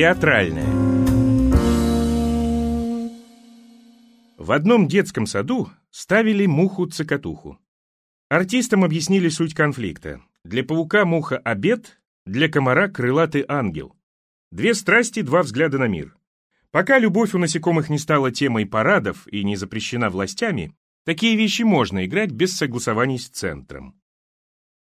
Театральное. В одном детском саду ставили муху-цокотуху. Артистам объяснили суть конфликта. Для паука муха — обед, для комара — крылатый ангел. Две страсти, два взгляда на мир. Пока любовь у насекомых не стала темой парадов и не запрещена властями, такие вещи можно играть без согласований с центром.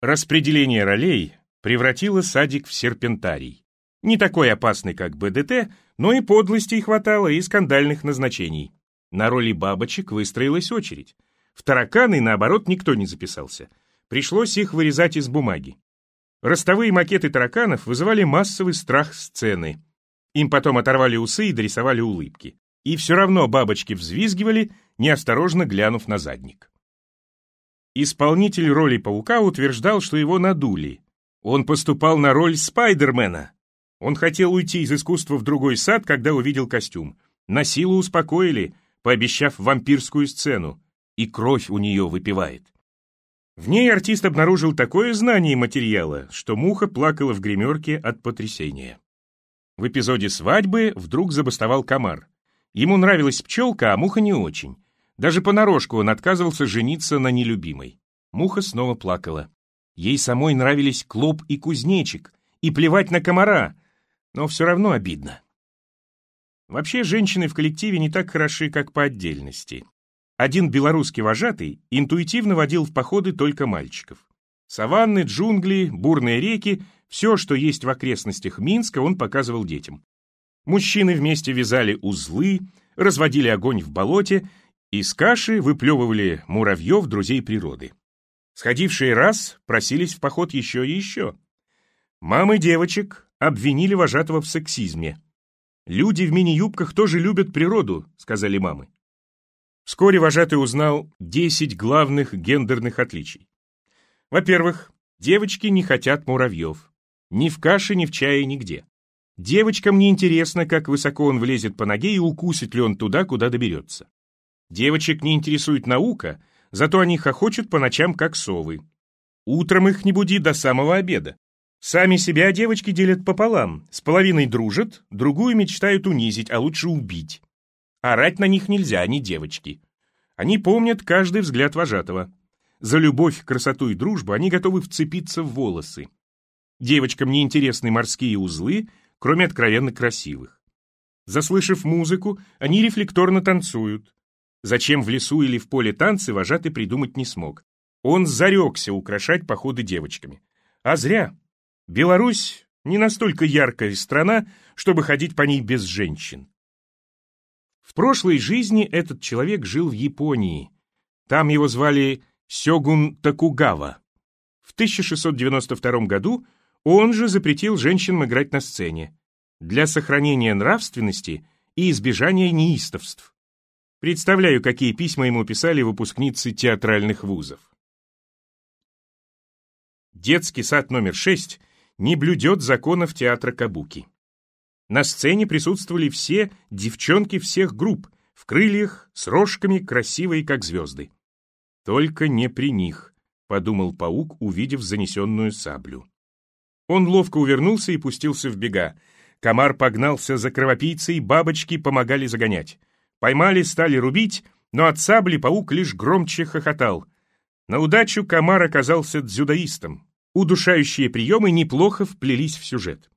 Распределение ролей превратило садик в серпентарий. Не такой опасный, как БДТ, но и подлостей хватало, и скандальных назначений. На роли бабочек выстроилась очередь. В тараканы, наоборот, никто не записался. Пришлось их вырезать из бумаги. Ростовые макеты тараканов вызывали массовый страх сцены — им потом оторвали усы и дорисовали улыбки. И все равно бабочки взвизгивали, неосторожно глянув на задник. Исполнитель роли паука утверждал, что его надули. Он поступал на роль Спайдермена. Он хотел уйти из искусства в другой сад, когда увидел костюм. На силу успокоили, пообещав вампирскую сцену. И кровь у нее выпивает. В ней артист обнаружил такое знание материала, что муха плакала в гримерке от потрясения. В эпизоде свадьбы вдруг забастовал комар. Ему нравилась пчелка, а муха не очень. Даже понарошку он отказывался жениться на нелюбимой. Муха снова плакала. Ей самой нравились клоп и кузнечик, и плевать на комара, но все равно обидно. Вообще, женщины в коллективе не так хороши, как по отдельности. Один белорусский вожатый интуитивно водил в походы только мальчиков. Саванны, джунгли, бурные реки все, что есть в окрестностях Минска, он показывал детям. Мужчины вместе вязали узлы, разводили огонь в болоте, из каши выплевывали муравьев, друзей природы. Сходившие раз просились в поход еще и еще. Мамы девочек обвинили вожатого в сексизме. «Люди в мини-юбках тоже любят природу», — сказали мамы. Вскоре вожатый узнал 10 главных гендерных отличий. Во-первых, девочки не хотят муравьев. Ни в каше, ни в чае, нигде. Девочкам не интересно, как высоко он влезет по ноге и укусит ли он туда, куда доберется. Девочек не интересует наука, зато они хохочут по ночам, как совы. Утром их не буди до самого обеда. Сами себя девочки делят пополам, с половиной дружат, другую мечтают унизить, а лучше убить. Орать на них нельзя, они девочки. Они помнят каждый взгляд вожатого. За любовь, красоту и дружбу они готовы вцепиться в волосы. Девочкам не интересны морские узлы, кроме откровенно красивых. Заслышав музыку, они рефлекторно танцуют. Зачем в лесу или в поле танцы вожатый придумать не смог. Он зарекся украшать походы девочками. А зря. Беларусь не настолько яркая страна, чтобы ходить по ней без женщин. В прошлой жизни этот человек жил в Японии. Там его звали Сёгун Такугава. В 1692 году он же запретил женщинам играть на сцене для сохранения нравственности и избежания неистовств. Представляю, какие письма ему писали выпускницы театральных вузов. Детский сад номер 6 не блюдет законов театра Кабуки. На сцене присутствовали все девчонки всех групп, в крыльях, с рожками, красивые, как звезды. Только не при них, подумал паук, увидев занесенную саблю. Он ловко увернулся и пустился в бега. Комар погнался за кровопийцей, бабочки помогали загонять. Поймали, стали рубить, но от сабли паук лишь громче хохотал. На удачу комар оказался дзюдоистом. Удушающие приемы неплохо вплелись в сюжет.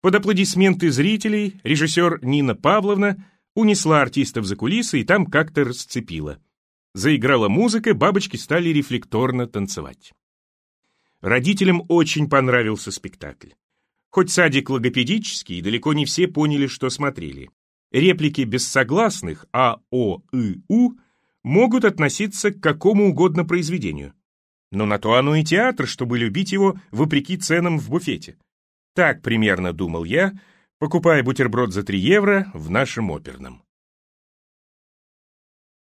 Под аплодисменты зрителей режиссер Нина Павловна унесла артистов за кулисы и там как-то расцепила. Заиграла музыка, бабочки стали рефлекторно танцевать. Родителям очень понравился спектакль. Хоть садик логопедический, далеко не все поняли, что смотрели. Реплики бессогласных А, О, И, У могут относиться к какому угодно произведению. Но на то оно и театр, чтобы любить его вопреки ценам в буфете. Так примерно думал я, покупая бутерброд за 3 евро в нашем оперном.